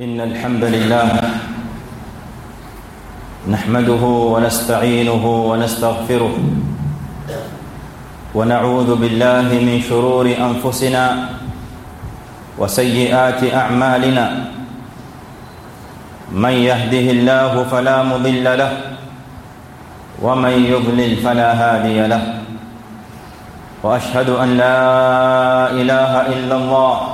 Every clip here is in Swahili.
إن الحمد لله نحمده ونستعينه ونستغفره ونعوذ بالله من شرور أنفسنا وسيئات أعمالنا من يهده الله فلا مضل له ومن يضلل فلا هادي له وأشهد أن لا إله إلا الله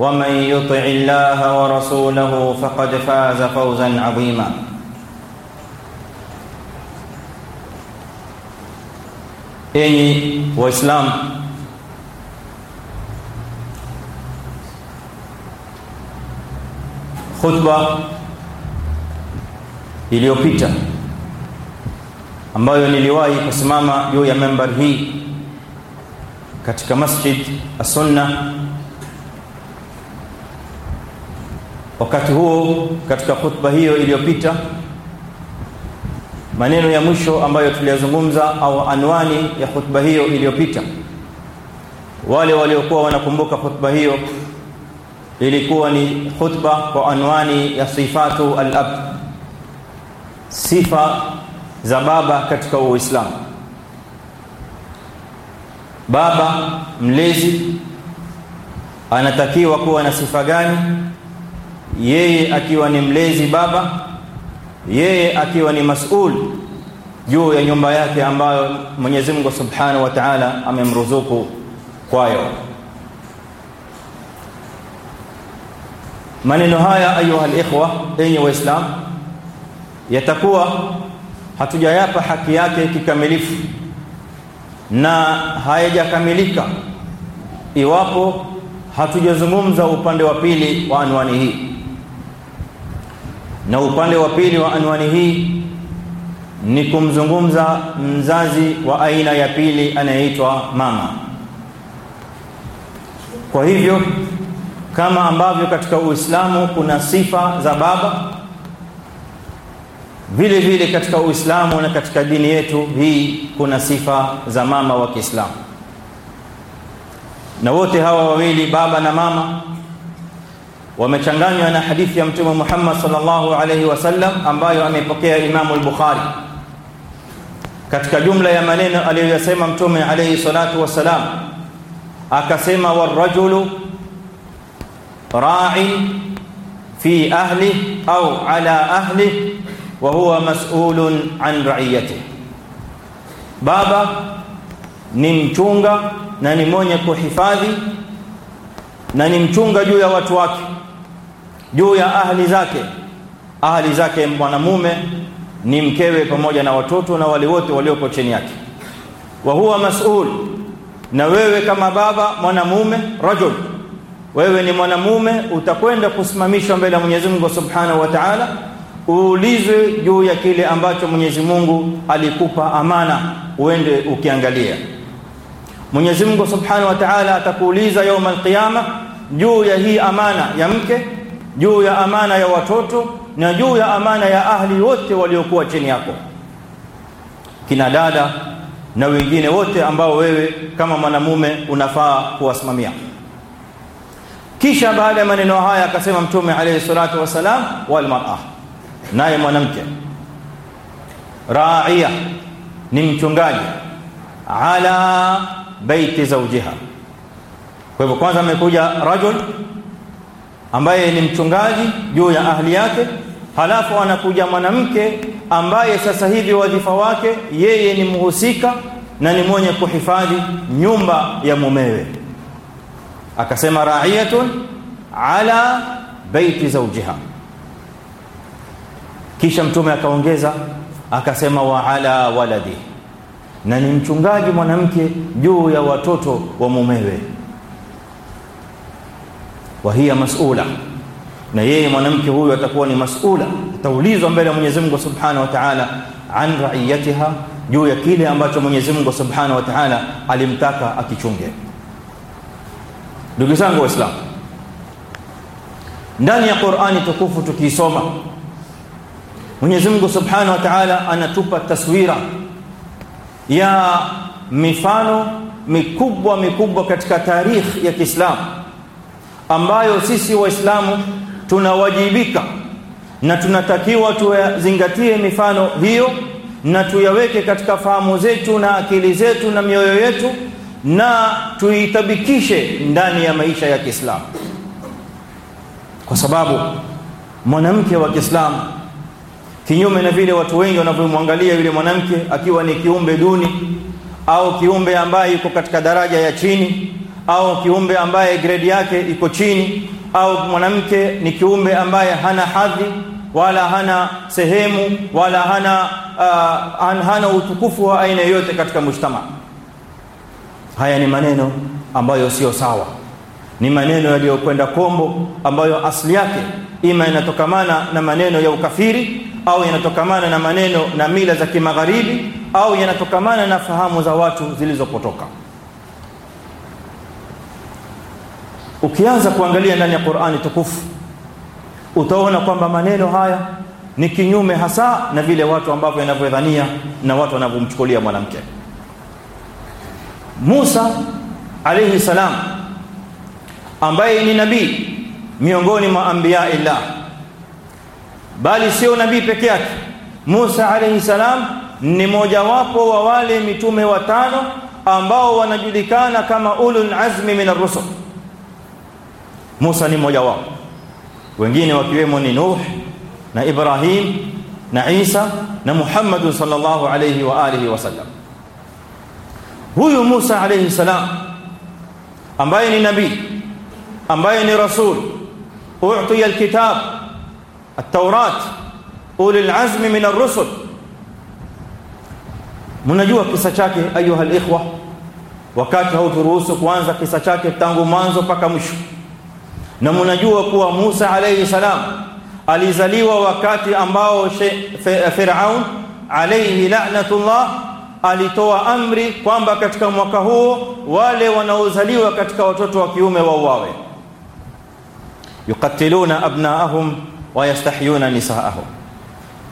ومن يطع الله ورسوله فقد فاز فوزا عظيما enyi waislamu khutba iliyopita ambayo niliwahi kusimama juu ya membar hii katika masjid as-sunna wakati huo katika khutba hiyo iliyopita maneno ya mwisho ambayo tuliyazungumza au anwani ya khutba hiyo iliyopita wale waliokuwa wanakumbuka khutba hiyo ilikuwa ni khutba kwa anwani ya sifatu alab sifa za baba katika uislamu. Baba mlezi anatakiwa kuwa na sifa gani yeye akiwa ni mlezi baba yeye akiwa ni masul juu ya nyumba yake ambayo Mwenyezi Mungu Subhanahu wa Ta'ala amemruzuku kwayo. Maneno haya ayuha alikhwa enyi waislam yatakuwa hatujayapa haki yake kikamilifu na hayajakamilika iwapo hatujazungumza upande wa pili wa anwani hii na upande wa pili wa anwani hii ni kumzungumza mzazi wa aina ya pili anayeitwa mama. Kwa hivyo kama ambavyo katika Uislamu kuna sifa za baba vile vile katika Uislamu na katika dini yetu hii kuna sifa za mama wa Kiislamu. Na wote hawa wawili baba na mama wamechanganywa na hadithi ya mtume Muhammad sallallahu alaihi wasallam ambayo amepokea Imamu al-Bukhari. Katika jumla ya maneno aliyoyasema mtume alaihi salatu wassalam akasema warajulu ra'i fi ahli au ala ahli wa huwa mas'ulun an ra'iyatihi baba ni mchunga na ni mwenye kuhifadhi na ni mchunga juu ya watu wake juu ya ahli zake. Ahli zake mwanamume ni mkewe pamoja na watoto na wale wote walioko chini yake. Wa huwa mas'ul na wewe kama baba mwanamume rajul. Wewe ni mwanamume utakwenda kusimamishwa mbele ya Mwenyezi Mungu Subhanahu wa Ta'ala uulizwe juu ya kile ambacho Mwenyezi Mungu alikupa amana uende ukiangalia Mwenyezi Mungu Subhanahu wa Ta'ala atakuuliza yaumul qiyama juu ya hii amana ya mke juu ya amana ya watoto na juu ya amana ya ahli wote waliokuwa chini yako. Kina dada na wengine wote ambao wewe kama mwanamume unafaa kuwasimamia. Kisha baada ya maneno haya akasema mtume alayhi salatu wasalam wal mar'a. Naye mwanamke raia ni mchungaji ala baiti zawjiha. Kwa hivyo kwanza amekuja rajul ambaye ni mchungaji juu ya ahli yake halafu anakuja mwanamke ambaye sasa hivi wadhifa wake yeye ni mhusika na ni mwenye kuhifadhi nyumba ya mumewe. Akasema ra'iyatun ala baiti zawjiha. Kisha mtume akaongeza akasema wa ala waladi. Na ni mchungaji mwanamke juu ya watoto wa mumewe wa hiya mas'ula. Na yeye mwanamke huyu atakuwa ni mas'ula. Ataulizwa mbele ya Mwenyezi Mungu Subhanahu wa Ta'ala an ra'iyatiha juu ya kile ambacho Mwenyezi Mungu Subhanahu wa Ta'ala alimtaka akichunge. Ndugu zangu waislamu ndani ya Qur'ani tukufu tukiisoma Mwenyezi Mungu Subhanahu wa Ta'ala anatupa taswira ya mifano mikubwa mikubwa katika tarikh ya Kiislamu ambayo sisi waislamu tunawajibika na tunatakiwa tuzingatie mifano hiyo na tuyaweke katika fahamu zetu na akili zetu na mioyo yetu na tuitabikishe ndani ya maisha ya Kiislamu. Kwa sababu mwanamke wa Kiislamu kinyume na vile watu wengi wanavyomwangalia yule mwanamke akiwa ni kiumbe duni au kiumbe ambaye yuko katika daraja ya chini au kiumbe ambaye grade yake iko chini au mwanamke ni kiumbe ambaye hana hadhi wala hana sehemu wala hana uh, hana utukufu wa aina yoyote katika mujtama haya ni maneno ambayo sio sawa. Ni maneno yaliyokwenda kombo ambayo asili yake ima inatokamana na maneno ya ukafiri au yanatokamana na maneno na mila za kimagharibi au yanatokamana na fahamu za watu zilizopotoka ukianza kuangalia ndani ya Qur'ani tukufu utaona kwamba maneno haya ni kinyume hasa na vile watu ambavyo wanavyodhania na watu wanavyomchukulia mwanamke. Musa alayhi salam ambaye ni nabii miongoni mwa anbiya illah bali sio nabii peke yake Musa alayhi salam ni mojawapo wa wale mitume watano ambao wanajulikana kama ulul azmi min ar-rusul Musa ni mmoja wao. Wengine wakiwemo ni Nuh na Ibrahim na Isa na Muhammad sallallahu alayhi wa alihi wasallam huyu Musa alayhi salam ambaye ni nabii ambaye ni rasul uutiya alkitab at-taurat ulil azmi min ar-rusul. Mnajua kisa chake ayuha alikhwa wakati hauturuhusu kuanza kisa chake tangu mwanzo mpaka mwisho na mnajua kuwa Musa alayhi salam alizaliwa wakati ambao Firaun alayhi la'natullah alitoa amri kwamba katika mwaka huo wale wanaozaliwa katika watoto wa kiume wauawe. Yukatiluna abnaahum wa yastahyuna nisaahum.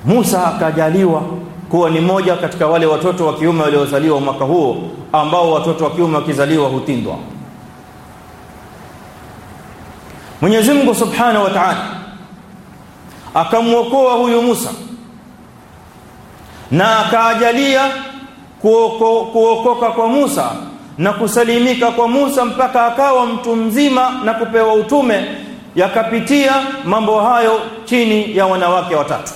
Musa akajaliwa kuwa ni moja katika wale watoto wa kiume waliozaliwa mwaka huo ambao watoto wa kiume wakizaliwa hutindwa Mwenyezi Mungu Subhanahu wa Ta'ala akamwokoa huyu Musa na akaajalia kuokoka kwa Musa na kusalimika kwa Musa mpaka akawa mtu mzima na kupewa utume yakapitia mambo hayo chini ya wanawake watatu.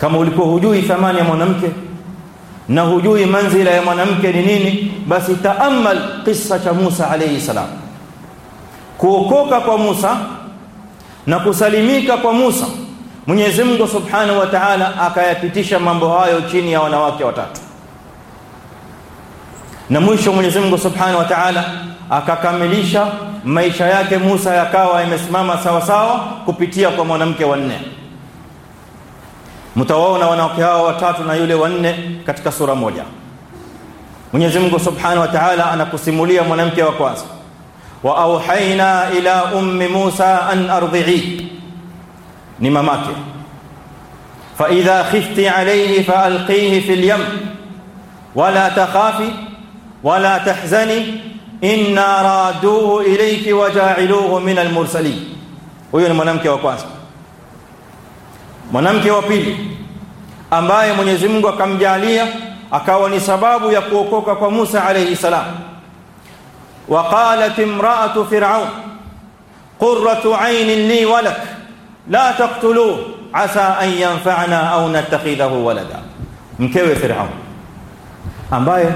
Kama ulikuwa hujui thamani ya mwanamke na hujui manzila ya mwanamke ni nini basi taamal kisa cha Musa alayhi salam kuokoka kwa Musa na kusalimika kwa Musa Mwenyezi Mungu Subhanahu wa Ta'ala akayapitisha mambo hayo chini ya wanawake watatu. Na mwisho Mwenyezi Mungu Subhanahu wa Ta'ala akakamilisha maisha yake Musa yakawa yamesimama sawa sawa kupitia kwa mwanamke wa nne. Mtawaona wanawake hao watatu na yule wanne katika sura moja. Mwenyezi Mungu Subhanahu wa Ta'ala anakusimulia mwanamke wa kwanza wa auhaina ila ummi Musa an ardhi'i ni mamake fa idha khifti alayhi fa alqihi fil yam wala takhafi wala tahzani inna raduhu ilayki wa ja'iluhu min almursalin huyo ni mwanamke wa kwanza mwanamke wa pili ambaye Mwenyezi Mungu akamjalia akawa ni sababu ya kuokoka kwa Musa alayhi salam وقالت امرأة فرعون قرة عين لي ولك la taqtuluhu asa an yanfa'ana au nattakhidhahu walada mkewe Firaun ambaye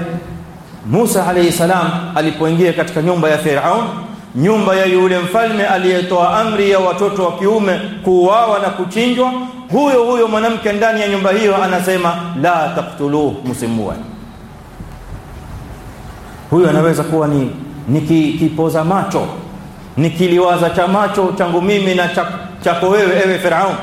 Musa alayhi salam alipoingia katika nyumba ya Firaun nyumba ya yule mfalme aliyetoa amri ya watoto wa kiume kuuawa na kuchinjwa huyo huyo mwanamke ndani ya nyumba hiyo anasema la taqtuluhu msimue huyo anaweza kuwa ni ni niki macho nikiliwaza cha macho changu mimi na chako wewe ewe Firaun.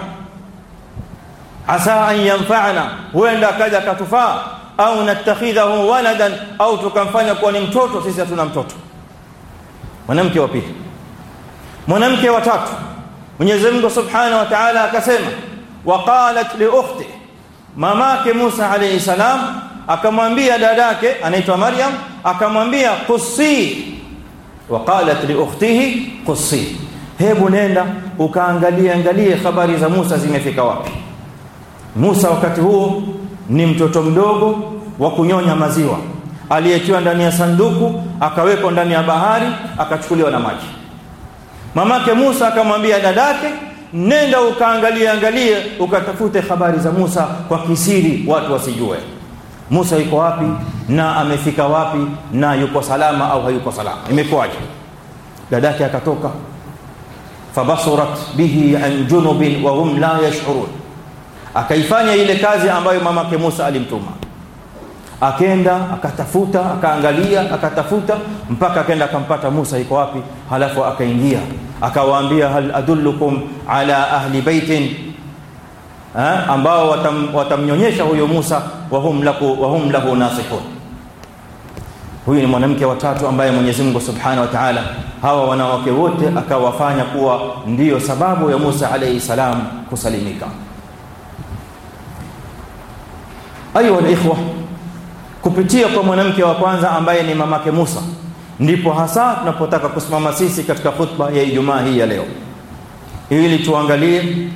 Asa an yanfa'ana huenda akaja akatufaa au natakhidhahu waladan au tukamfanya kuwa ni mtoto sisi hatuna mtoto. Mwanamke wa pili. Mwanamke wa tatu. Mwenyezi Mungu Subhanahu wa Ta'ala akasema waqalat li ukhti mamake Musa alayhi salam akamwambia dadake anaitwa Maryam akamwambia qussi. Waqalat li ukhtihi qussi. Hebu nenda ukaangalie angalie habari za Musa zimefika wapi. Musa wakati huo ni mtoto mdogo wa kunyonya maziwa. Aliyetiwa ndani ya sanduku akawekwa ndani ya bahari akachukuliwa na maji. Mamake Musa akamwambia dadake nenda ukaangalie angalie ukatafute habari za Musa kwa kisiri watu wasijue Musa yuko wapi na amefika wapi na yuko salama au hayuko salama? Imekuwaje dadake akatoka. Fabasurat bihi an junubin wa hum la yash'urun. Akaifanya ile kazi ambayo mamake Musa alimtuma. Akenda akatafuta akaangalia akatafuta mpaka akaenda akampata Musa yuko wapi halafu akaingia. Akawaambia hal adullukum ala ahli baitin ambao watam, watamnyonyesha huyo Musa wahum lahu wa hum lahu nasihun. Huyu ni mwanamke watatu ambaye Mwenyezi Mungu Subhanahu wa Ta'ala hawa wanawake wote akawafanya kuwa ndiyo sababu ya Musa alayhi salam kusalimika. Ayuha alikhwa kupitia kwa mwanamke wa kwanza ambaye ni mamake Musa ndipo hasa tunapotaka kusimama sisi katika khutba ya Ijumaa hii ya leo. Ili tuangalie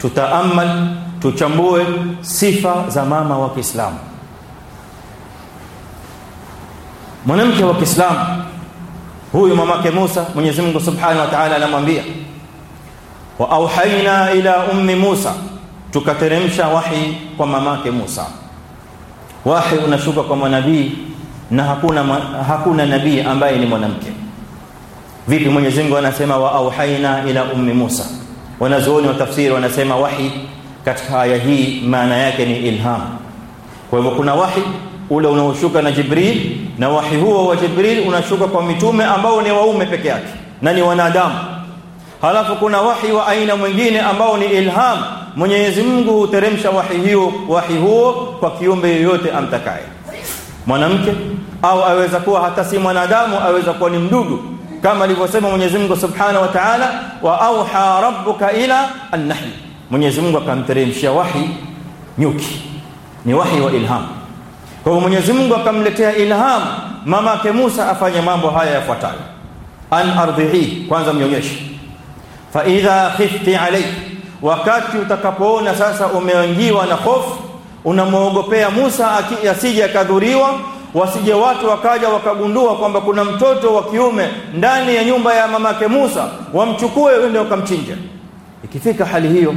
tutaamal tuchambue sifa za mama wa Kiislamu. Mwanamke wa Kiislamu huyu mamake Musa Mwenyezi Mungu Subhanahu wa Ta'ala anamwambia wa auhaina ila ummi Musa tukateremsha wahi kwa mamake Musa. Wahi unashuka kwa mwanabii na hakuna hakuna nabii ambaye ni mwanamke. Vipi Mwenyezi Mungu anasema wa auhaina ila ummi Musa wanazuoni wa tafsiri wanasema wahi katika aya hii maana yake ni ilham. Kwa hivyo kuna wahi ule unaoshuka na Jibril na wahi huo wa Jibril unashuka kwa mitume ambao ni waume peke yake na ni wanadamu. Halafu kuna wahi wa aina mwingine ambao ni ilham. Mwenyezi Mungu huteremsha wahi hiyo wahi huo kwa kiumbe yoyote amtakaye. Mwanamke au aweza kuwa hata si mwanadamu aweza kuwa ni mdudu kama alivyosema Mwenyezi Mungu Subhanahu wa Ta'ala wa auha rabbuka ila an-nahl Mwenyezi Mungu akamteremshia wahi nyuki. Ni wahi wa ilham. Kwa hivyo Mwenyezi Mungu akamletea ilham mamake Musa afanye mambo haya yafuatayo. An ardhihi kwanza mnyonyeshe. Fa idha khifti alayhi wakati utakapoona sasa umeangiwa na hofu unamwogopea Musa asije akadhuriwa wasije watu wakaja wakagundua kwamba kuna mtoto wa kiume ndani ya nyumba ya mamake Musa wamchukue wende wakamchinja ikifika hali hiyo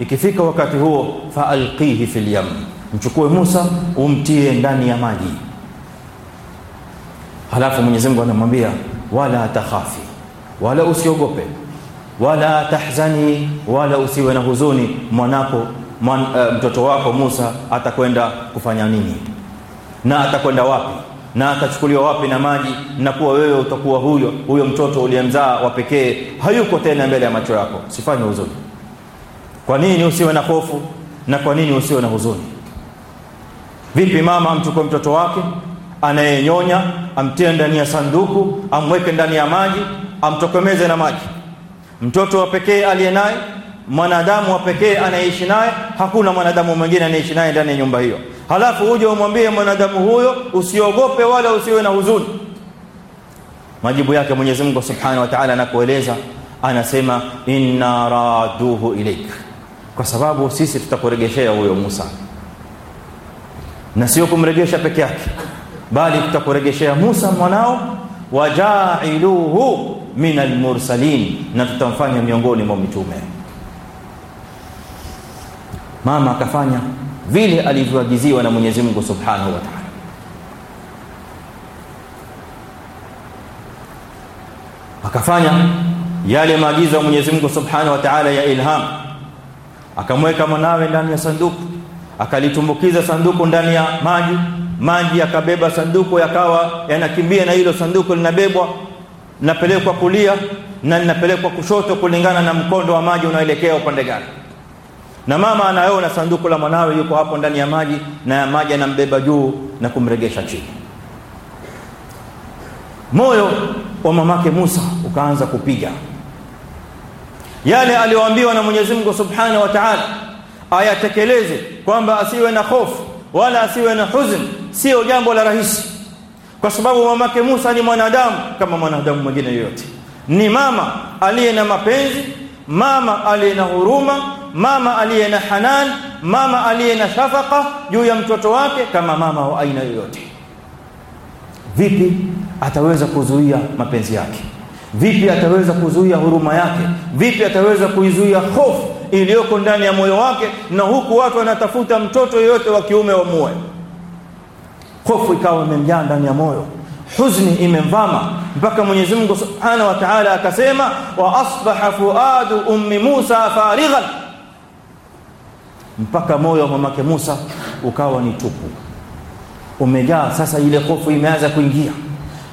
ikifika wakati huo fa alqihi fil yam mchukue Musa umtie ndani ya maji. Halafu Mwenyezi Mungu anamwambia wala takhafi wala usiogope wala tahzani wala usiwe na huzuni mwanako mwan, uh, mtoto wako Musa atakwenda kufanya nini na atakwenda wapi? Na atachukuliwa wapi na maji? Na kuwa wewe utakuwa huyo huyo mtoto uliyemzaa wa pekee hayuko tena mbele ya macho yako. Sifanye huzuni. Kwa nini usiwe na hofu? Na kwa nini usiwe na huzuni? Vipi mama amchukue mtoto wake anayenyonya amtie ndani ya sanduku amweke ndani ya maji amtokomeze na maji? Mtoto wa pekee aliye naye mwanadamu wa pekee anayeishi naye hakuna mwanadamu mwingine anayeishi naye ndani ya nyumba hiyo halafu uje umwambie mwanadamu huyo usiogope wala usiwe na huzuni. Majibu yake Mwenyezi Mungu Subhanahu wa Ta'ala anakueleza anasema inna raduhu ilaik kwa sababu sisi tutakuregeshea huyo Musa. Na sio kumregesha peke yake bali tutakuregeshea Musa mwanao wajailuhu min almursalin na tutamfanya miongoni mwa mitume. Mama akafanya vile alivyoagiziwa na Mwenyezi Mungu Subhanahu wa Ta'ala. Akafanya yale maagizo ya Mwenyezi Mungu Subhanahu wa Ta'ala ya ilham, akamweka mwanawe ndani ya sanduku, akalitumbukiza sanduku ndani ya maji, maji yakabeba sanduku, yakawa yanakimbia na hilo sanduku linabebwa, linapelekwa kulia na linapelekwa kushoto kulingana na mkondo wa maji unaoelekea upande gani na mama anaona sanduku la mwanawe yuko hapo ndani ya maji na maji anambeba juu na kumregesha chini. Moyo wa mamake Musa ukaanza kupiga yale aliyoambiwa na Mwenyezi Mungu Subhanahu wa Ta'ala ayatekeleze, kwamba asiwe na hofu wala asiwe na huzuni. Sio jambo la rahisi, kwa sababu mamake Musa ni mwanadamu kama mwanadamu mwingine yoyote. Ni mama aliye na mapenzi, mama aliye na huruma mama aliye na hanan, mama aliye na shafaka juu ya mtoto wake kama mama wa aina yoyote. Vipi ataweza kuzuia mapenzi yake? Vipi ataweza kuzuia huruma yake? Vipi ataweza kuizuia hofu iliyoko ndani ya moyo wake, na huku watu wanatafuta mtoto yoyote wa kiume wa wamue? Hofu ikawa imemjaa ndani ya moyo, huzni imemvama mpaka Mwenyezi Mungu Subhanahu wa Ta'ala akasema, wa asbaha fuadu ummi Musa farighan mpaka moyo wa mamake Musa ukawa ni tupu, umejaa sasa. Ile hofu imeanza kuingia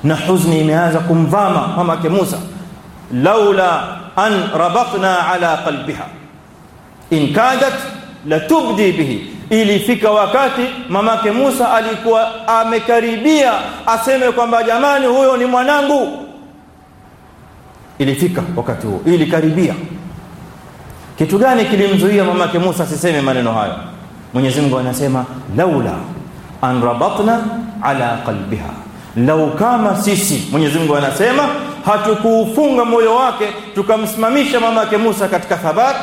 na huzni imeanza kumvama mamake Musa. laula an rabatna ala qalbiha in kadat latubdi bihi, ilifika wakati mamake Musa alikuwa amekaribia aseme kwamba jamani, huyo ni mwanangu. Ilifika wakati huo, ilikaribia kitu gani kilimzuia mamake Musa asiseme maneno hayo? Mwenyezi Mungu anasema laula anrabatna ala qalbiha, lau kama sisi, Mwenyezi Mungu anasema hatukuufunga moyo wake tukamsimamisha mamake Musa katika thabat,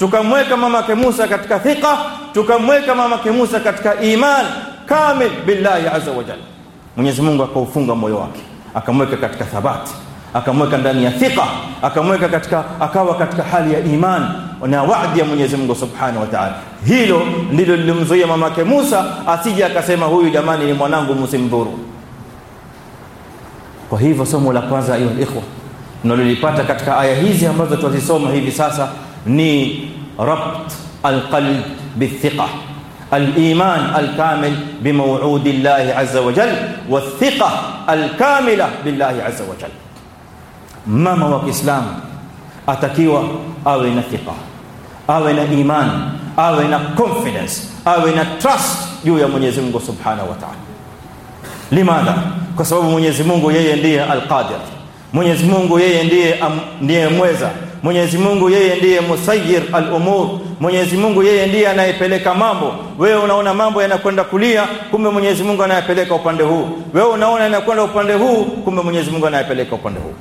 tukamweka mamake Musa katika thiqa, tukamweka mamake Musa katika iman kamil billahi azza wa jalla. Mwenyezi Mungu akaufunga moyo wake akamweka katika thabati akamweka ndani ya thiqa, akamweka katika akawa katika hali ya iman na wa'di ya Mwenyezi Mungu Subhanahu wa Ta'ala. Hilo ndilo lilimzuia mamake Musa asije akasema huyu jamani ni mwanangu, msimdhuru. Kwa hivyo somo la kwanza, ayo ikhwa, tunalolipata katika aya hizi ambazo twazisoma hivi sasa ني ربط القلب بالثقة الإيمان الكامل بموعود الله عز وجل والثقة الكاملة بالله عز وجل. ما موك إسلام؟ أتكيوا أوين ثقة أوين إيمان أوين كونفيدنس أوين تراست يو يا من يزمغ سبحانه وتعالى. لماذا؟ كسبب من يزمغ يي القادر من يزمغ يي ندي ندي Mwenyezi Mungu yeye ndiye musayyir al-umur. Mwenyezi Mungu yeye ndiye anayepeleka mambo. Wewe unaona mambo yanakwenda kulia, kumbe Mwenyezi Mungu anayepeleka upande huu. Wewe unaona yanakwenda upande huu, kumbe Mwenyezi Mungu anayepeleka upande huu.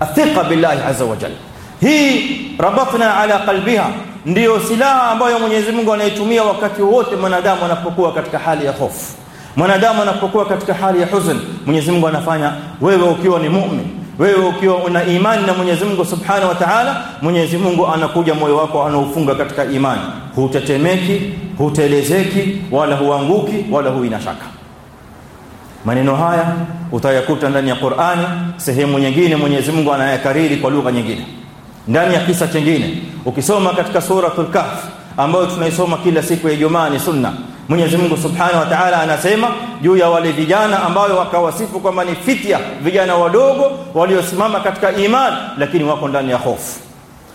athiqa billahi azza wa jalla. Hii rabatna ala qalbiha ndiyo silaha ambayo Mwenyezi Mungu anaitumia wakati wote mwanadamu anapokuwa katika hali ya hofu, mwanadamu anapokuwa katika hali ya huzuni, Mwenyezi Mungu anafanya wewe ukiwa ni mu'min, wewe ukiwa una imani na Mwenyezi Mungu Subhanahu wa Ta'ala, Mwenyezi Mungu anakuja moyo wako anaufunga katika imani, hutetemeki, hutelezeki, wala huanguki, wala huina shaka. Maneno haya utayakuta ndani ya Qur'ani, sehemu nyingine Mwenyezi Mungu anayakariri kwa lugha nyingine, ndani ya kisa kingine. Ukisoma katika suratul Kahf ambayo tunaisoma kila siku ya Ijumaa, ni sunna. Mwenyezi Mungu Subhanahu wa Ta'ala anasema juu ya wale vijana ambao wakawasifu kwamba ni fitia, vijana wadogo waliosimama katika imani, lakini wako ndani ya hofu,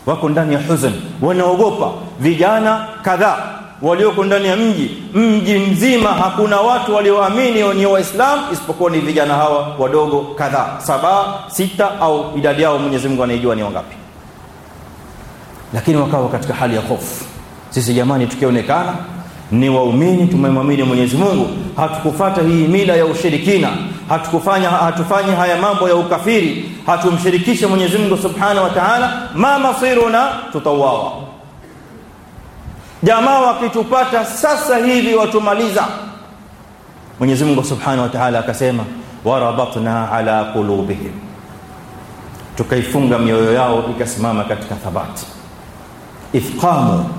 wako ndani ya huzn, wanaogopa. Vijana kadhaa walioko ndani ya mji mji mzima hakuna watu walioamini ni waislamu isipokuwa ni vijana hawa wadogo kadhaa. Saba sita au idadi yao mwenyezi mungu anaijua ni wangapi. Lakini wakawa katika hali ya hofu. Sisi jamani tukionekana ni waumini tumemwamini mwenyezi mungu. Hatukufata hii mila ya ushirikina. Hatukufanya hatufanyi haya mambo ya ukafiri. Hatumshirikishe mwenyezi mungu subhanahu wa taala ma masiruna tutawawa jamaa wakitupata sasa hivi watumaliza. Mwenyezi mungu subhanahu wa taala akasema warabatna ala qulubihim. Tukaifunga mioyo yao ikasimama katika thabati. Ifqamu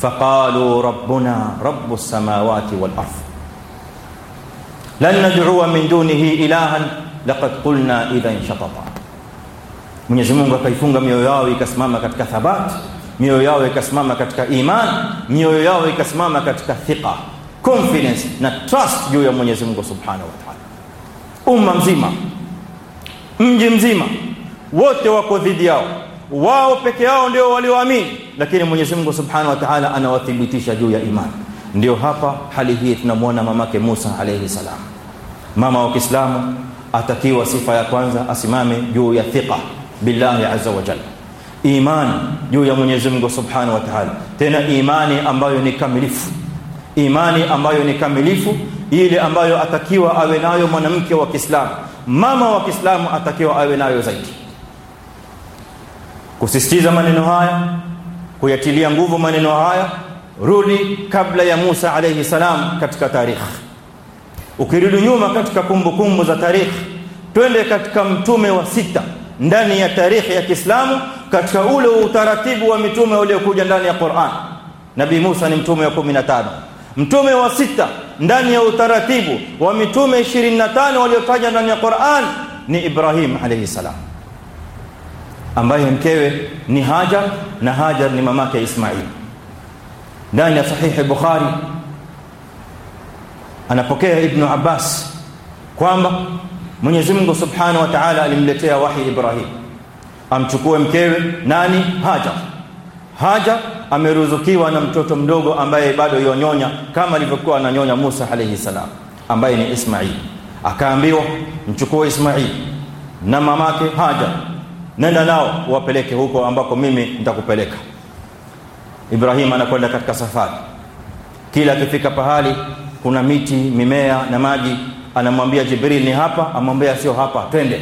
faqalu rabbuna rabbu samawati wal ardh lan nad'uwa min dunihi ilahan laqad qulna idhan shatata. Mwenyezi Mungu akaifunga mioyo yao ikasimama katika thabat mioyo yao ikasimama katika iman mioyo yao ikasimama katika thiqa confidence na trust juu ya Mwenyezi Mungu Subhanahu wa Ta'ala. Umma mzima mji mzima wote wako dhidi yao wao peke yao ndio walioamini lakini Mwenyezi Mungu Subhanahu wa Ta'ala anawathibitisha juu ya imani. Ndio hapa hali hii tunamwona mamake Musa alayhi salam. Mama wa Kiislamu atakiwa sifa ya kwanza asimame juu ya thiqa billahi azza wa jalla. Imani juu ya Mwenyezi Mungu Subhanahu wa Ta'ala. Tena imani ambayo ni kamilifu. Imani ambayo ni kamilifu ile ambayo atakiwa awe nayo mwanamke wa Kiislamu. Mama wa Kiislamu atakiwa awe nayo zaidi kusisitiza maneno haya kuyatilia nguvu maneno haya rudi kabla ya Musa alayhi salam katika tarikh. Ukirudi nyuma katika kumbukumbu kumbu za tarikh twende katika mtume wa sita ndani ya tarikhi ya Kiislamu katika ule utaratibu wa mitume waliokuja ndani ya Qur'an. Nabi Musa ni mtume wa 15 mtume wa sita ndani ya utaratibu wa mitume 25 waliotajwa ndani ya Qur'an ni Ibrahim alayhi salam ambaye mkewe ni Hajar na Hajar ni mamake Ismail. Ndani ya sahihi Bukhari anapokea Ibn Abbas kwamba Mwenyezi Mungu Subhanahu wa Ta'ala alimletea wahi Ibrahim. Amchukue mkewe nani? Hajar. Hajar ameruzukiwa na mtoto mdogo ambaye bado yonyonya kama alivyokuwa ananyonya Musa alayhi salam ambaye ni Ismail. Akaambiwa mchukue Ismail na mamake Hajar nenda nao uwapeleke huko ambako mimi nitakupeleka. Ibrahim anakwenda katika safari. Kila akifika pahali kuna miti mimea na maji anamwambia Jibril ni hapa? Amwambia sio hapa twende.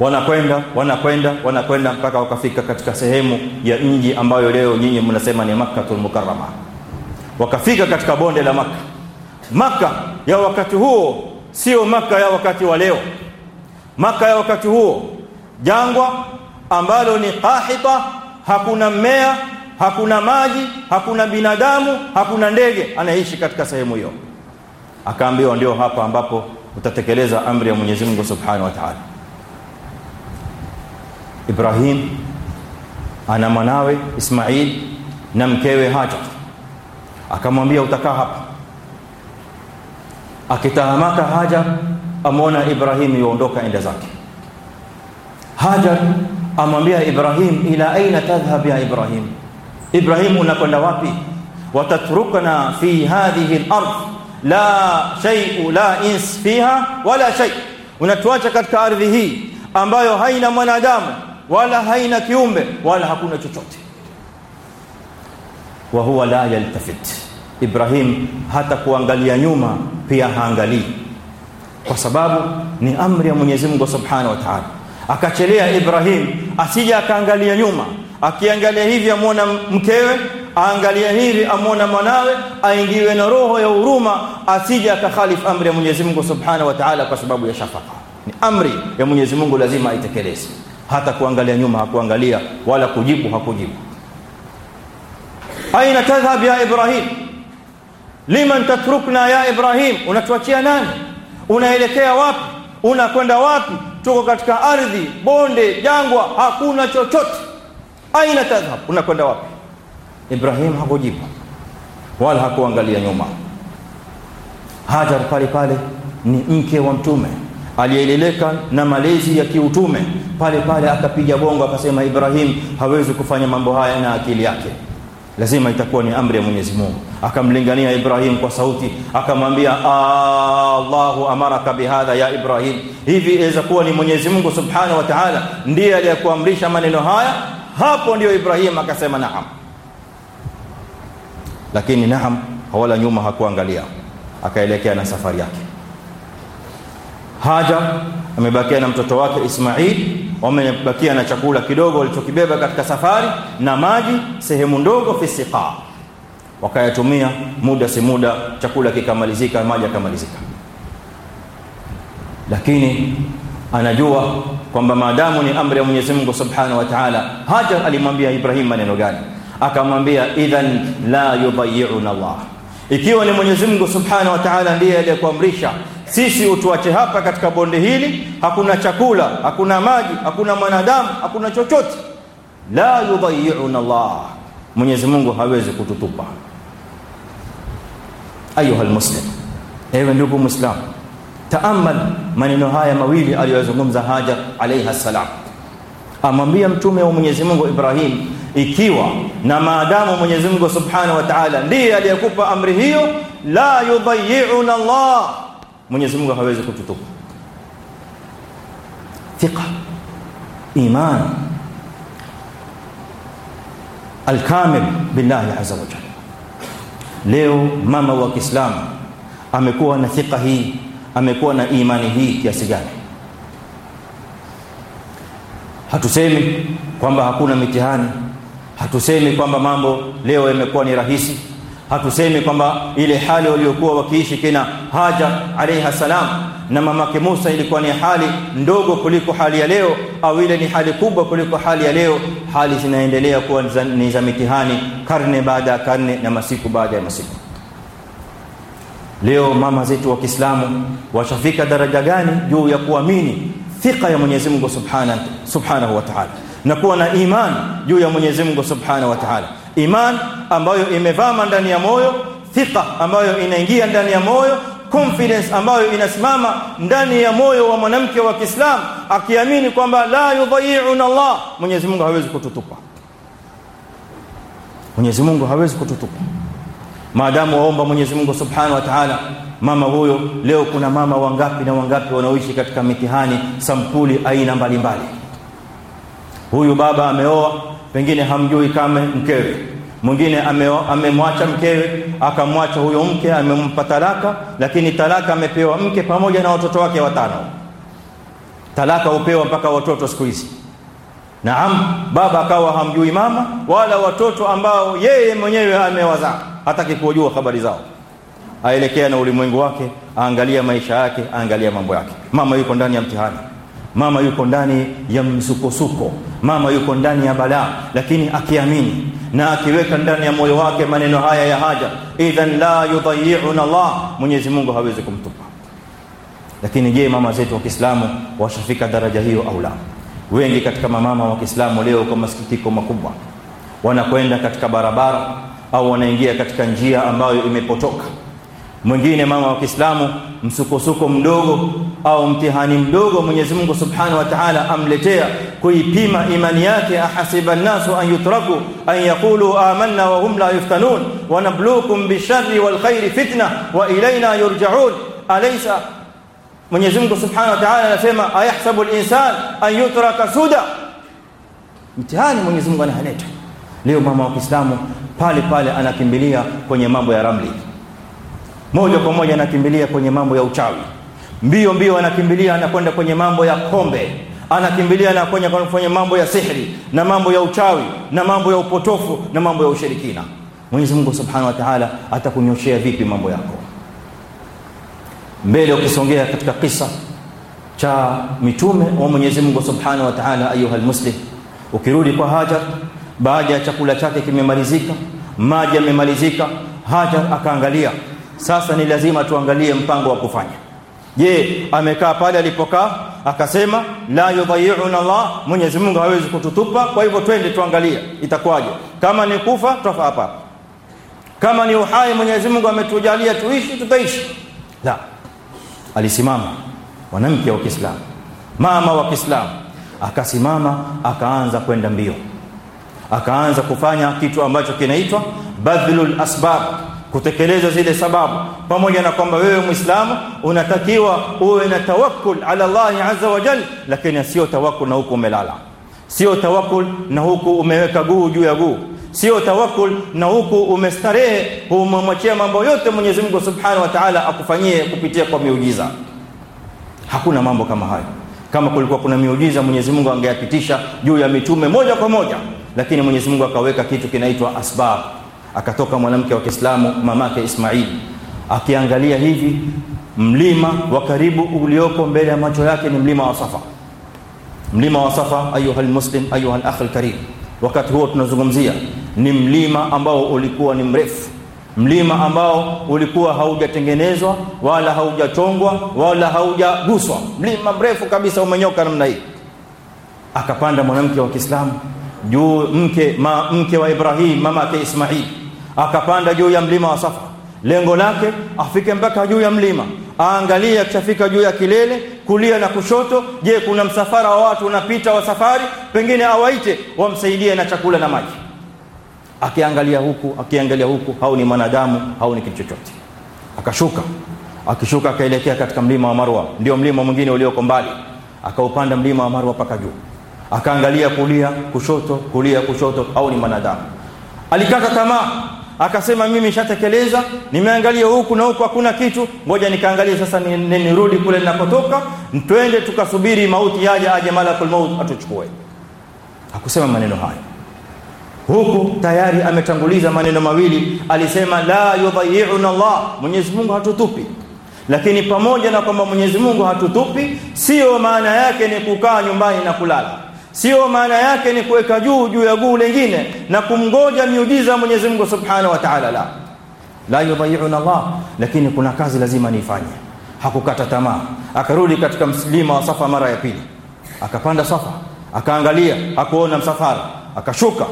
Wanakwenda wanakwenda wanakwenda mpaka wakafika katika sehemu ya mji ambayo leo nyinyi mnasema ni Makkatul mukarama wakafika katika bonde la Makka. Maka ya wakati huo sio maka ya wakati wa leo. Maka ya wakati huo jangwa ambalo ni qahita hakuna mmea hakuna maji hakuna binadamu hakuna ndege anaishi katika sehemu hiyo. Akaambiwa ndio hapa ambapo utatekeleza amri ya Mwenyezi Mungu Subhanahu wa Ta'ala. Ibrahim ana mwanawe Ismail na mkewe Hajar. Akamwambia utakaa hapa. Akitahamaka Hajar amwona Ibrahim yuondoka enda zake Hajar amwambia Ibrahim ila aina tadhhab ya Ibrahim? Ibrahim unakwenda wapi? Watatrukna fi hadhihi al-ardh la shay'u la ins fiha wala shay. Unatuacha katika ardhi hii ambayo haina mwanadamu wala haina kiumbe wala hakuna chochote. Wa huwa la yaltafit. Ibrahim hata kuangalia nyuma pia haangalii. Kwa sababu ni amri ya Mwenyezi Mungu Subhanahu wa Ta'ala akachelea Ibrahim. Asija akaangalia nyuma. Akiangalia hivi amwona mkewe aangalia hivi amwona mwanawe aingiwe na roho ya huruma asija akakhalifu amri ya Mwenyezi Mungu Subhanahu wa Ta'ala kwa sababu ya shafaka ni amri ya Mwenyezi Mungu lazima aitekeleze. Hata kuangalia nyuma hakuangalia wala kujibu hakujibu. Aina tadhhab ya Ibrahim? Liman tatrukna ya Ibrahim? Unatuachia nani? Unaelekea wapi? Unakwenda wapi tuko katika ardhi bonde jangwa hakuna chochote. Aina tadhhab unakwenda wapi? Ibrahim hakujibu wala hakuangalia nyuma. Hajar pale pale ni mke wa mtume aliyeleleka na malezi ya kiutume. Pale pale akapiga bongo akasema Ibrahim hawezi kufanya mambo haya na akili yake lazima itakuwa ni amri ya Mwenyezi Mungu. Akamlingania Ibrahim kwa sauti akamwambia Allahu amaraka bihadha ya Ibrahim. Hivi inaweza kuwa ni Mwenyezi Mungu Subhanahu wa Ta'ala ndiye aliyekuamrisha maneno haya? Hapo ndio Ibrahim akasema naam. Lakini naam hawala nyuma hakuangalia. Akaelekea na safari yake. Hajar amebakia na mtoto wake Ismail wamebakia na chakula kidogo walichokibeba katika safari na maji sehemu ndogo fisiqa wakayatumia muda si muda chakula kikamalizika maji akamalizika lakini anajua kwamba maadamu ni amri ya Mwenyezi Mungu Subhanahu wa Ta'ala Hajar alimwambia Ibrahim maneno gani? Akamwambia idhan la yudayi'una Allah ikiwa ni Mwenyezi Mungu Subhanahu wa Ta'ala ndiye aliyekuamrisha sisi utuache hapa katika bonde hili. Hakuna chakula hakuna maji hakuna mwanadamu hakuna chochote. La yudayyi'una Allah. Mwenyezi Mungu hawezi kututupa. Ayuha almuslim. Ewe ndugu muislamu taamal maneno haya mawili aliyozungumza Hajar alayha salam amwambia mtume wa Mwenyezi Mungu Ibrahim ikiwa na maadamu Mwenyezi Mungu Subhanahu wa Ta'ala ndiye aliyekupa amri hiyo la yudhayyi'una Allah. Mwenyezi Mungu hawezi kututupa. Thiqa iman alkamil billahi azza wa jalla. Leo mama wa Kiislamu amekuwa na thiqa hii amekuwa na imani hii kiasi gani? Hatusemi kwamba hakuna mitihani hatusemi kwamba mambo leo yamekuwa ni rahisi. Hatusemi kwamba ile hali waliokuwa wakiishi kina haja alayha salam na mamake Musa ilikuwa ni hali ndogo kuliko hali ya leo au ile ni hali kubwa kuliko hali ya leo. Hali zinaendelea kuwa ni za mitihani karne baada ya karne na masiku baada ya masiku. Leo mama zetu wa Kiislamu washafika daraja gani juu ya kuamini thika ya Mwenyezi Mungu Subhanahu Subhanahu wa Ta'ala na kuwa na iman juu ya Mwenyezi Mungu Subhanahu wa Ta'ala. Iman ambayo imevama ndani ya moyo thika ambayo inaingia ndani ya moyo confidence ambayo inasimama ndani ya moyo wa mwanamke wa Kiislamu akiamini kwamba la yudhayi'una Allah Mwenyezi Mungu hawezi kututupa. Mwenyezi Mungu hawezi kututupa. Maadamu waomba Mwenyezi Mungu Subhanahu wa Ta'ala mama huyo leo kuna mama wangapi na wangapi wanaoishi katika mitihani sampuli aina mbalimbali huyu baba ameoa pengine hamjui kama mkewe. Mwingine amemwacha mkewe akamwacha huyo mke amempa talaka lakini talaka amepewa mke pamoja na watoto wake watano. Talaka upewa mpaka watoto siku hizi. Naam baba akawa hamjui mama wala watoto ambao yeye mwenyewe amewazaa hataki kujua habari zao. Aelekea na ulimwengu wake aangalia maisha yake aangalia mambo yake. Mama yuko ndani ya mtihani mama yuko ndani ya msukosuko. Mama yuko ndani ya balaa lakini akiamini na akiweka ndani ya moyo wake maneno haya ya haja idhan la yudayi'una Allah Mwenyezi Mungu hawezi kumtupa. Lakini je mama zetu wa Kiislamu washafika daraja hiyo au la? Wengi katika mamama wa Kiislamu leo kwa masikitiko makubwa wanakwenda katika barabara au wanaingia katika njia ambayo imepotoka. Mwingine mama wa Kiislamu msukosuko mdogo au mtihani mdogo Mwenyezi Mungu Subhanahu wa Ta'ala amletea kuipima imani yake ahasiba an-nasu an yutraku an yaqulu amanna wa hum la yuftanun wa nabluukum bisharri wal khairi fitna wa ilayna yurja'un. Alaysa Mwenyezi Mungu Subhanahu wa Ta'ala anasema ayahsabu al-insan an yutraka suda. Mtihani Mwenyezi Mungu analeta. Leo mama wa Kiislamu pale pale anakimbilia kwenye mambo ya ramli. Moja kwa moja anakimbilia kwenye mambo ya uchawi mbio mbio anakimbilia anakwenda kwenye mambo ya kombe. Anakimbilia na kwenye kwenye mambo ya sihri na mambo ya uchawi na mambo ya upotofu na mambo ya ushirikina. Mwenyezi Mungu Subhanahu wa Ta'ala atakunyoshea vipi mambo yako? Mbele ukisongea katika kisa cha mitume wa Mwenyezi Mungu Subhanahu wa Ta'ala ayuha almuslim. Ukirudi kwa Hajar baada ya chakula chake kimemalizika maji yamemalizika Hajar akaangalia. Sasa ni lazima tuangalie mpango wa kufanya je amekaa pale alipokaa akasema la yudhayi'una Allah Mwenyezi Mungu hawezi kututupa. Kwa hivyo twende tuangalie itakuwaje? Kama ni kufa tutafa hapa. Kama ni uhai Mwenyezi Mungu ametujalia tuishi tutaishi. La alisimama mwanamke wa Kiislamu mama wa Kiislamu akasimama akaanza kwenda mbio. Akaanza kufanya kitu ambacho kinaitwa badhlul asbab kutekeleza zile sababu. Pamoja na kwamba wewe muislamu unatakiwa uwe na tawakkul ala Allah azza wa jalla lakini sio tawakkul na huku umelala. Sio tawakkul na huku umeweka guu juu ya guu. Sio tawakkul na huku umestarehe umemwachia mambo yote Mwenyezi Mungu Subhanahu wa Ta'ala akufanyie kupitia kwa miujiza. Hakuna mambo kama hayo. Kama kulikuwa kuna miujiza Mwenyezi Mungu angeyapitisha juu ya mitume moja kwa moja. Lakini Mwenyezi Mungu akaweka kitu kinaitwa asbab akatoka mwanamke wa Kiislamu mamake Ismail. Akiangalia hivi mlima wa karibu uliopo mbele ya macho yake ni mlima wa Safa. Mlima wa Safa ayuha almuslim ayuha alakh alkarim. Wakati huo tunazungumzia ni mlima ambao ulikuwa ni mrefu. Mlima ambao ulikuwa haujatengenezwa wala haujachongwa wala haujaguswa. Mlima mrefu kabisa umenyoka namna hii. Akapanda mwanamke wa Kiislamu juu mke ma, mke wa Ibrahim mama yake Ismail akapanda juu ya mlima wa Safa. Lengo lake afike mpaka juu ya mlima. Aangalie akishafika juu ya kilele kulia na kushoto je kuna msafara wa watu unapita wa safari? Pengine awaite wamsaidie na chakula na maji. Akiangalia huku akiangalia huku hao ni mwanadamu hao ni kitu chochote. Akashuka. Akishuka akaelekea katika mlima wa Marwa. Ndio mlima mwingine ulioko mbali. Akaupanda mlima wa Marwa paka juu. Akaangalia kulia kushoto kulia kushoto au ni mwanadamu. Alikata tamaa akasema mimi nishatekeleza nimeangalia huku na huku hakuna kitu. Ngoja nikaangalia sasa nirudi ni, ni kule ninakotoka twende tukasubiri mauti yaje aje malakul maut atuchukue. Akusema maneno haya huku tayari ametanguliza maneno mawili. Alisema la yudhayi'una Allah. Mwenyezi Mungu hatutupi. Lakini pamoja na kwamba Mwenyezi Mungu hatutupi sio maana yake ni kukaa nyumbani na kulala sio maana yake ni kuweka juu juu ya guu lingine na kumngoja miujiza Mwenyezi Mungu Subhanahu wa Ta'ala la. La yudhayyi'una Allah lakini kuna kazi lazima nifanye hakukata tamaa. Akarudi katika mlima wa Safa mara ya pili. Akapanda Safa akaangalia hakuona msafara. Akashuka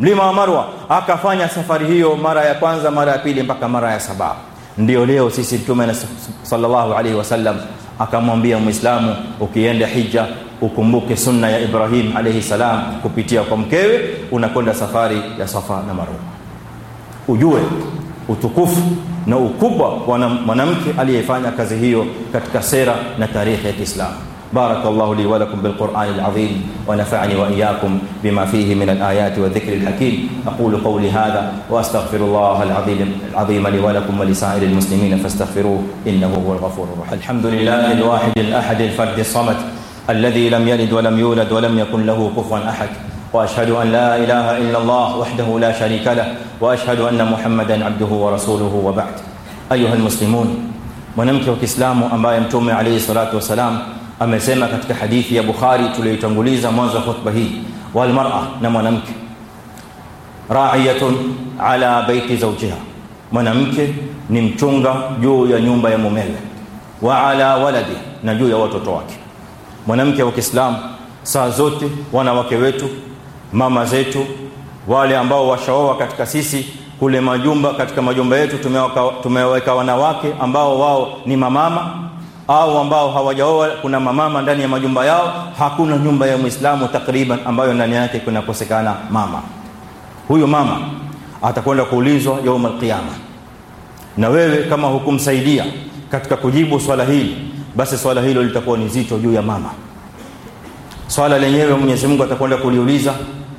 mlima wa Marwa akafanya safari hiyo mara ya kwanza mara ya pili mpaka mara ya saba. Ndio leo sisi mtume sallallahu alaihi wasallam akamwambia muislamu ukienda hija ukumbuke sunna ya Ibrahim alayhi salam. Kupitia kwa mkewe unakwenda safari ya Safa na Marwa. Ujue utukufu na ukubwa wa mwanamke aliyefanya kazi hiyo katika sera na tarehe ya Kiislamu بارك الله لي ولكم بالقرآن العظيم ونفعني وإياكم بما فيه من الآيات والذكر الحكيم أقول قولي هذا وأستغفر الله العظيم, العظيم لي ولكم ولسائر المسلمين فاستغفروه إنه هو الغفور الرحيم الحمد لله الواحد الأحد الفرد الصمد الذي لم يلد ولم يولد ولم يكن له كفوا أحد وأشهد أن لا إله إلا الله وحده لا شريك له وأشهد أن محمدا عبده ورسوله وبعد أيها المسلمون mwanamke wa Kiislamu mtume alayhi salatu wasalam amesema katika hadithi ya Bukhari tuliyotanguliza mwanzo wa khutba hii wal mar'a na mwanamke. Ra'iyatun ala baiti zawjiha. Mwanamke ni mchunga juu ya nyumba ya mumewe wa ala waladi na juu ya watoto wake. Mwanamke wa Kiislamu saa zote wanawake wetu mama zetu wale ambao washaoa katika sisi kule majumba katika majumba yetu tumeweka wanawake ambao wao ni mamama au ambao hawajaoa, kuna mamama ndani ya majumba yao. Hakuna nyumba ya Muislamu takriban ambayo ndani yake kunakosekana mama. Huyo mama atakwenda kuulizwa yauma alqiyama, na wewe kama hukumsaidia katika kujibu swala hili, basi swala hilo litakuwa ni zito juu ya mama. Swala lenyewe Mwenyezi Mungu atakwenda kuliuliza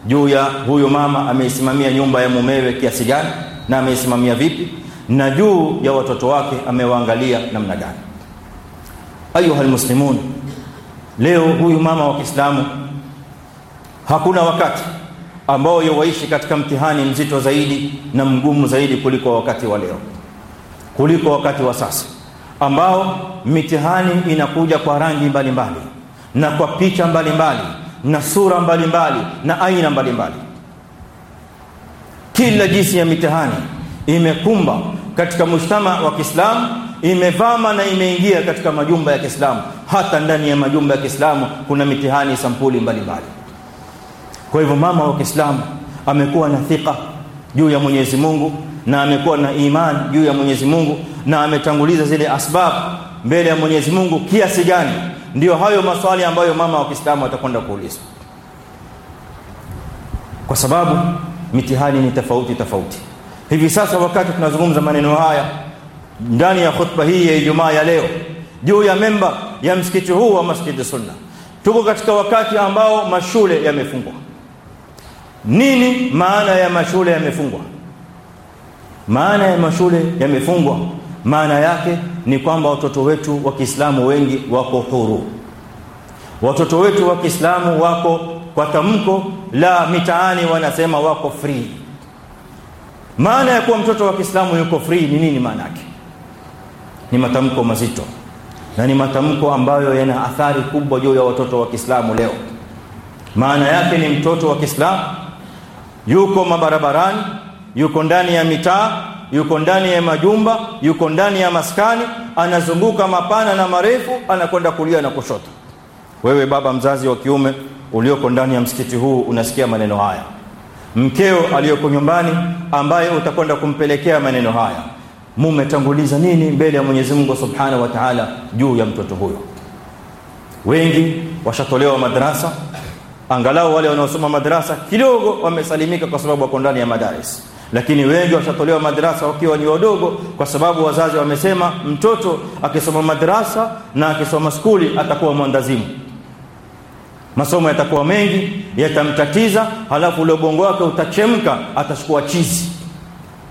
juu ya huyo mama ameisimamia nyumba ya mumewe kiasi gani na ameisimamia vipi, na juu ya watoto wake amewaangalia namna gani ayuha almuslimun. Leo huyu mama wa Kiislamu hakuna wakati ambao yowaishi katika mtihani mzito zaidi na mgumu zaidi kuliko wakati wa leo kuliko wakati wa sasa ambao mitihani inakuja kwa rangi mbalimbali mbali, na kwa picha mbalimbali mbali, na sura mbalimbali mbali, na aina mbalimbali. Kila jinsi ya mitihani imekumba katika mujtama wa Kiislamu imevama na imeingia katika majumba ya Kiislamu. Hata ndani ya majumba ya Kiislamu kuna mitihani sampuli mbalimbali. Kwa hivyo mama wa Kiislamu amekuwa na thika juu ya Mwenyezi Mungu na amekuwa na imani juu ya Mwenyezi Mungu na ametanguliza zile asbabu mbele ya Mwenyezi Mungu kiasi gani. Ndio hayo maswali ambayo mama wa Kiislamu atakwenda kuulizwa kwa sababu mitihani ni tofauti tofauti. Hivi sasa wakati tunazungumza maneno haya ndani ya khutba hii ya Ijumaa ya leo juu ya memba ya msikiti huu wa Masjid Sunna tuko katika wakati ambao mashule yamefungwa. Nini maana ya mashule yamefungwa? Maana ya mashule yamefungwa maana yake ni kwamba watoto wetu wa Kiislamu wengi wako huru. Watoto wetu wa Kiislamu wako kwa tamko la mitaani wanasema wako free. Maana ya kuwa mtoto wa Kiislamu yuko free ni nini maana yake ni matamko mazito. Na ni matamko ambayo yana athari kubwa juu ya watoto wa Kiislamu leo. Maana yake ni mtoto wa Kiislamu yuko mabarabarani yuko ndani ya mitaa yuko ndani ya majumba yuko ndani ya maskani anazunguka mapana na marefu anakwenda kulia na kushoto. Wewe baba mzazi wa kiume ulioko ndani ya msikiti huu unasikia maneno haya. Mkeo aliyoko nyumbani ambaye utakwenda kumpelekea maneno haya mumetanguliza nini mbele ya Mwenyezi Mungu Subhanahu wa Ta'ala juu ya mtoto huyo? Wengi washatolewa madrasa angalau wale wanaosoma madrasa kidogo wamesalimika kwa sababu wako ndani ya madaris. Lakini wengi washatolewa madrasa wakiwa ni wadogo kwa sababu wazazi wamesema mtoto akisoma madrasa na akisoma skuli atakuwa mwandazimu. Masomo yatakuwa mengi yatamtatiza halafu ule ubongo wake utachemka atachukua chizi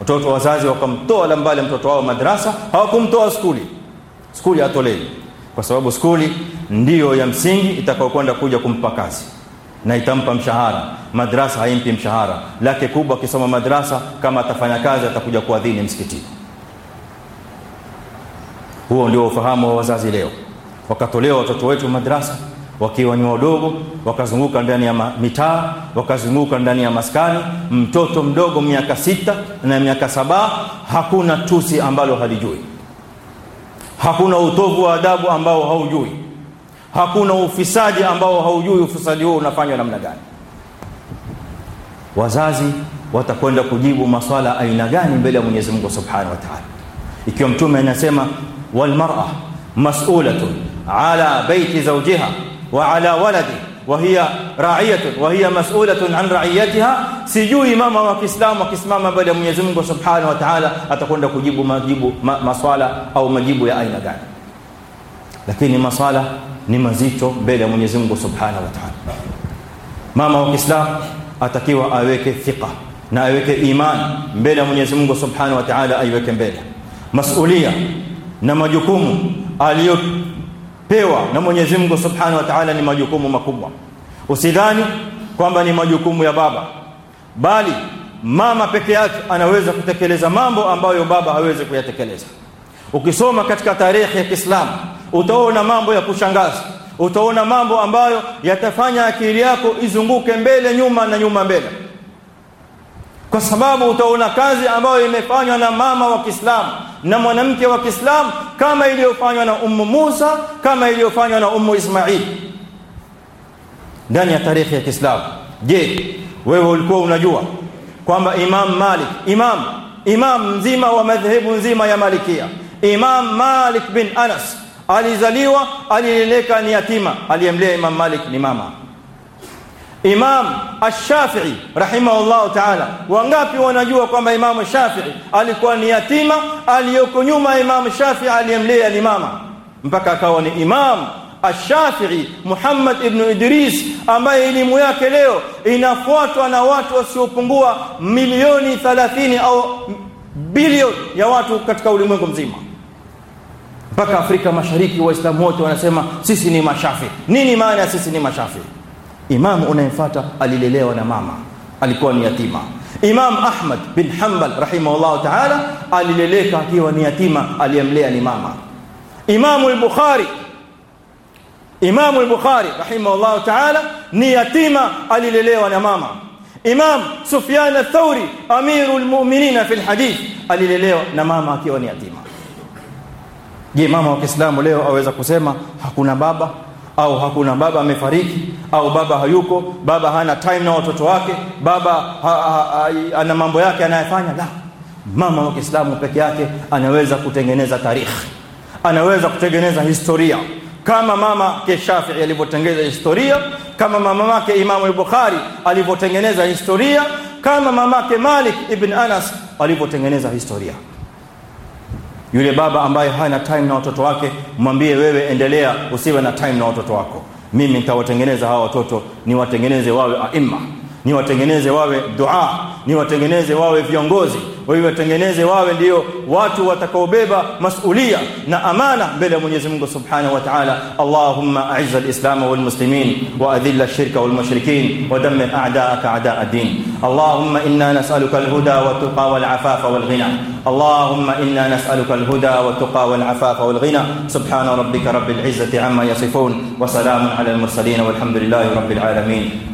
watoto wazazi wakamtoa la mbali mtoto wao madrasa hawakumtoa skuli. Skuli atolei kwa sababu skuli ndiyo ya msingi itakayokwenda kuja kumpa kazi na itampa mshahara. Madrasa haimpi mshahara. Lake kubwa akisoma madrasa kama atafanya kazi atakuja kuadhini msikitini. Huo ndio ufahamu wa wazazi leo. Wakatolewa watoto wetu madrasa wakiwa ni wadogo wakazunguka ndani ya mitaa wakazunguka ndani ya maskani. Mtoto mdogo miaka sita na miaka saba hakuna tusi ambalo halijui. Hakuna utovu wa adabu ambao haujui. Hakuna ufisadi ambao haujui ufisadi huo unafanywa namna gani. Wazazi watakwenda kujibu maswala aina gani mbele ya Mwenyezi Mungu Subhanahu wa Ta'ala. Ikiwa mtume anasema walmar'a mas'ulatun ala baiti zawjiha wa ala وهي راعيه وهي مسؤوله عن رعيتها sijui mama wa Kiislamu akisimama mbele ya Mwenyezi Mungu Subhanahu wa Ta'ala atakwenda kujibu majibu ma, maswala au majibu ya aina gani. Lakini maswala ni mazito mbele ya Mwenyezi Mungu Subhanahu wa Ta'ala. Mama wa Kiislamu atakiwa aweke thika na aweke iman mbele ya Mwenyezi Mungu Subhanahu wa Ta'ala aiweke mbele. Masulia na majukumu aliyopewa na Mwenyezi Mungu Subhanahu wa Ta'ala ni majukumu makubwa. Usidhani kwamba ni majukumu ya baba bali mama peke yake anaweza kutekeleza mambo ambayo baba hawezi kuyatekeleza. Ukisoma katika tarehe ya Kiislamu utaona mambo ya kushangaza utaona mambo ambayo yatafanya akili yako izunguke mbele nyuma na nyuma mbele kwa sababu utaona kazi ambayo imefanywa na mama wa Kiislamu na mwanamke wa Kiislamu kama iliyofanywa na Ummu Musa kama iliyofanywa na Ummu Ismail. Ndani ya tarehe ya Kiislamu. Je wewe ulikuwa unajua kwamba Imam Malik Imam Imam mzima wa madhehebu nzima ya Malikia Imam Malik bin Anas alizaliwa alileleka ni yatima. Aliyemlea Imam Malik ni mama Imam Ash-Shafi'i rahimahullahu ta'ala. Wangapi wanajua kwamba Imam Shafi'i alikuwa ni yatima aliyoko nyuma Imam Shafi'i aliyemlea ni mama mpaka akawa ni Imam Ash-Shafi'i Muhammad ibn Idris ambaye elimu yake leo inafuatwa na watu wasiopungua milioni 30 au bilioni ya watu katika ulimwengu mzima. Mpaka Afrika Mashariki waislamu wote wanasema sisi ni mashafi nini maana ya sisi ni mashafi Imam unayemfuata alilelewa na mama. Alikuwa ni yatima. Imam Ahmad bin Hanbal rahimahullah ta'ala alileleka akiwa ni yatima aliyemlea ni mama. Imam al-Bukhari Imam al-Bukhari rahimahullah ta'ala ni yatima alilelewa na mama. Imam Sufyan al-Thawri amirul fi al-hadith alilelewa na mama akiwa ni yatima. Je, mama wa Kiislamu leo aweza kusema hakuna baba au hakuna baba amefariki au baba hayuko, baba hana time na watoto wake, baba ha, ha, ha, ana mambo yake anayofanya? La, mama wa Kiislamu peke yake anaweza kutengeneza tarikhi, anaweza kutengeneza historia. Kama mama ke Shafi'i alivyotengeneza historia, kama mama yake Imam al-Bukhari alivyotengeneza historia, kama mama mamake Malik ibn Anas alivyotengeneza historia yule baba ambaye hana time na watoto wake mwambie wewe endelea usiwe na time na watoto wako. Mimi nitawatengeneza hawa watoto niwatengeneze wawe aima niwatengeneze wawe dua niwatengeneze wawe viongozi watengeneze wawe ndio watu watakaobeba masulia na amana mbele ya Mwenyezi Mungu Subhanahu wa Ta'ala Allahumma a'izz al-islam wal muslimin wa adhill ash-shirka wal mushrikin wa dammir a'da'aka a'da' ad-din Allahumma inna nas'aluka al-huda wa tuqa wal 'afafa wal ghina Allahumma inna nas'aluka al-huda wa tuqa wal 'afafa wal ghina subhana rabbika rabbil 'izzati 'amma yasifun wa salamun 'alal mursalin walhamdulillahi rabbil 'alamin